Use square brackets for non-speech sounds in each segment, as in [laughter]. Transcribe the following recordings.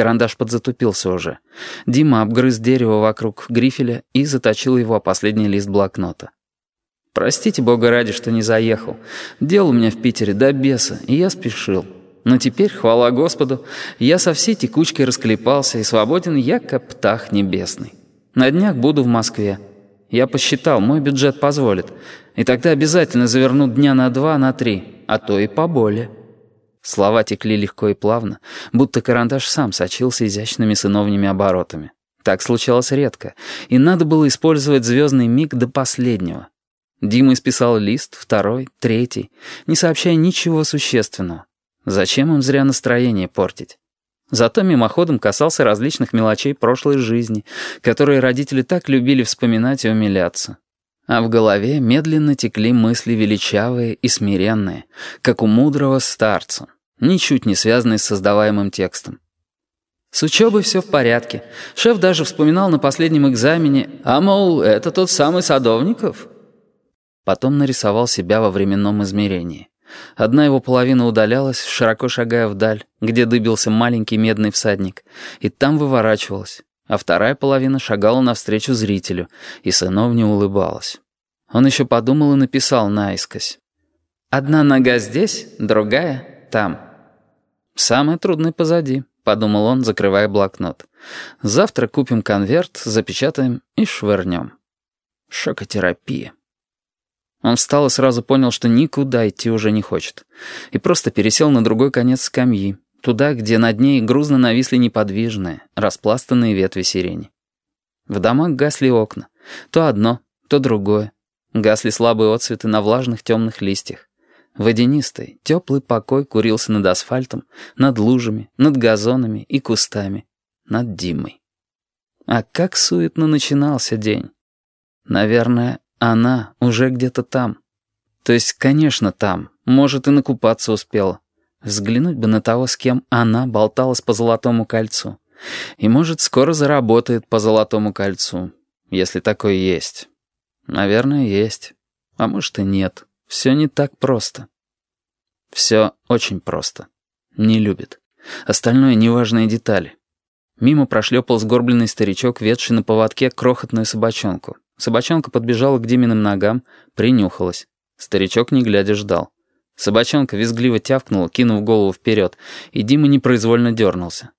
Карандаш подзатупился уже. Дима обгрыз дерево вокруг грифеля и заточил его о последний лист блокнота. «Простите, бога ради, что не заехал. Дел у меня в Питере до беса, и я спешил. Но теперь, хвала Господу, я со всей текучкой расклепался и свободен я, как птах небесный. На днях буду в Москве. Я посчитал, мой бюджет позволит. И тогда обязательно заверну дня на два, на три, а то и поболее». Слова текли легко и плавно, будто карандаш сам сочился изящными сыновними оборотами. Так случалось редко, и надо было использовать звездный миг до последнего. Дима исписал лист, второй, третий, не сообщая ничего существенного. Зачем им зря настроение портить? Зато мимоходом касался различных мелочей прошлой жизни, которые родители так любили вспоминать и умиляться. А в голове медленно текли мысли величавые и смиренные, как у мудрого старца, ничуть не связанные с создаваемым текстом. С учебой все в порядке. Шеф даже вспоминал на последнем экзамене, а, мол, это тот самый Садовников. Потом нарисовал себя во временном измерении. Одна его половина удалялась, широко шагая вдаль, где дыбился маленький медный всадник, и там выворачивалась а вторая половина шагала навстречу зрителю, и сыновня улыбалась. Он еще подумал и написал наискось. «Одна нога здесь, другая там». «Самое трудное позади», — подумал он, закрывая блокнот. «Завтра купим конверт, запечатаем и швырнем». Шокотерапия. Он встал и сразу понял, что никуда идти уже не хочет. И просто пересел на другой конец скамьи, Туда, где над ней грузно нависли неподвижные, распластанные ветви сирени. В домах гасли окна. То одно, то другое. Гасли слабые отцветы на влажных темных листьях. Водянистый, теплый покой курился над асфальтом, над лужами, над газонами и кустами, над Димой. А как суетно начинался день. Наверное, она уже где-то там. То есть, конечно, там. Может, и накупаться успела. Взглянуть бы на того, с кем она болталась по золотому кольцу. И, может, скоро заработает по золотому кольцу, если такое есть. Наверное, есть. А может и нет. Все не так просто. Все очень просто. Не любит. Остальное неважные детали. Мимо прошлепал сгорбленный старичок, ведший на поводке крохотную собачонку. Собачонка подбежала к Диминым ногам, принюхалась. Старичок, не глядя, ждал. Собачонка визгливо тявкнула, кинув голову вперед, и Дима непроизвольно дернулся.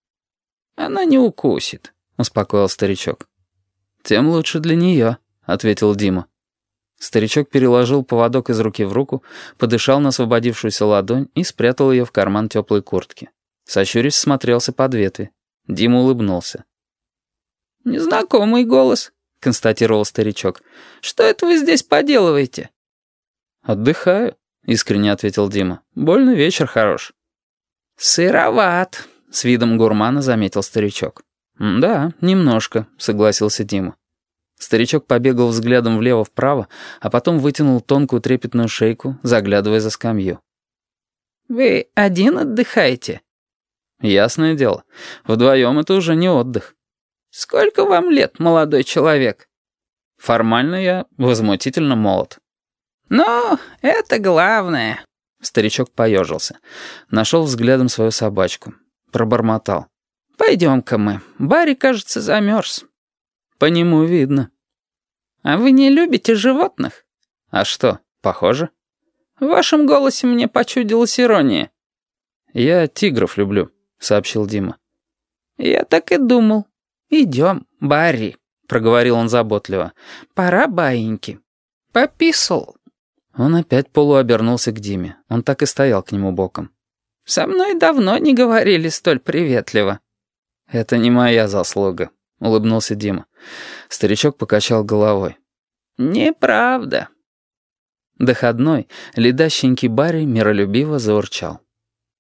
«Она не укусит», — успокоил старичок. «Тем лучше для нее», — ответил Дима. Старичок переложил поводок из руки в руку, подышал на освободившуюся ладонь и спрятал ее в карман теплой куртки. Сощурясь, смотрелся под ветви. Дима улыбнулся. «Незнакомый голос», — констатировал старичок. «Что это вы здесь поделываете?» «Отдыхаю», — искренне ответил Дима. «Больно вечер хорош». «Сыроват», — с видом гурмана заметил старичок. «Да, немножко», — согласился Дима. Старичок побегал взглядом влево-вправо, а потом вытянул тонкую трепетную шейку, заглядывая за скамью. «Вы один отдыхаете?» «Ясное дело. Вдвоем это уже не отдых». «Сколько вам лет, молодой человек?» «Формально я возмутительно молод». «Ну, это главное». Старичок поежился. Нашел взглядом свою собачку. Пробормотал. «Пойдем-ка мы. Барри, кажется, замерз». «По нему видно». «А вы не любите животных?» «А что, похоже?» «В вашем голосе мне почудилась ирония». «Я тигров люблю», — сообщил Дима. «Я так и думал. Идем, Барри», — проговорил он заботливо. «Пора баиньки». «Пописал». Он опять полуобернулся к Диме. Он так и стоял к нему боком. «Со мной давно не говорили столь приветливо». «Это не моя заслуга», — улыбнулся Дима. Старичок покачал головой. «Неправда». Доходной, ледащенький Барри миролюбиво заурчал.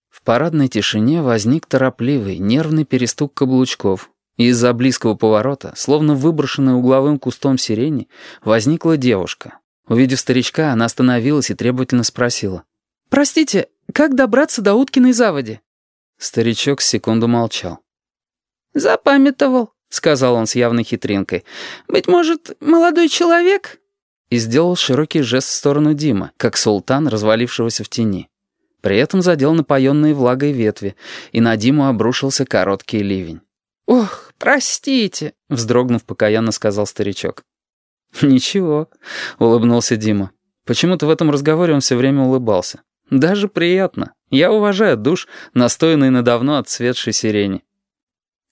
В парадной тишине возник торопливый, нервный перестук каблучков, из-за близкого поворота, словно выброшенная угловым кустом сирени, возникла девушка, Увидев старичка, она остановилась и требовательно спросила. «Простите, как добраться до Уткиной заводи?» Старичок секунду молчал. «Запамятовал», — сказал он с явной хитринкой. «Быть может, молодой человек?» И сделал широкий жест в сторону Дима, как султан, развалившегося в тени. При этом задел напоенные влагой ветви, и на Диму обрушился короткий ливень. «Ох, простите!» — вздрогнув покаянно сказал старичок. [laughs] «Ничего», — улыбнулся Дима. Почему-то в этом разговоре он все время улыбался. «Даже приятно. Я уважаю душ, настоянный на давно отцветшей сирени».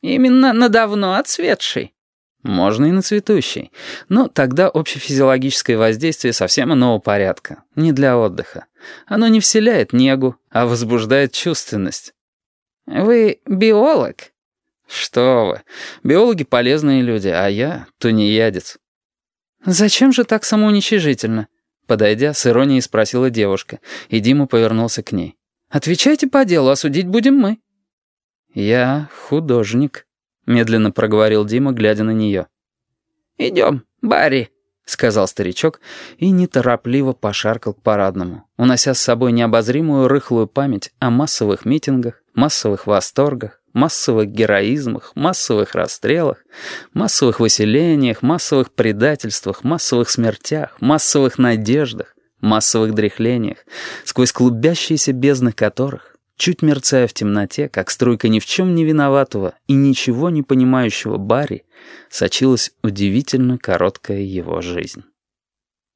«Именно на давно отцветшей?» Можно и на цветущей. Но тогда общефизиологическое воздействие совсем иного порядка, не для отдыха. Оно не вселяет негу, а возбуждает чувственность. «Вы биолог?» «Что вы, биологи полезные люди, а я тунеядец». «Зачем же так самоуничижительно?» Подойдя, с иронией спросила девушка, и Дима повернулся к ней. «Отвечайте по делу, осудить будем мы». «Я художник», — медленно проговорил Дима, глядя на нее. «Идем, Барри», — сказал старичок и неторопливо пошаркал к парадному, унося с собой необозримую рыхлую память о массовых митингах, массовых восторгах, массовых героизмах, массовых расстрелах, массовых выселениях, массовых предательствах, массовых смертях, массовых надеждах, массовых дряхлениях, сквозь клубящиеся бездны которых, чуть мерцая в темноте, как струйка ни в чем не виноватого и ничего не понимающего Барри, сочилась удивительно короткая его жизнь.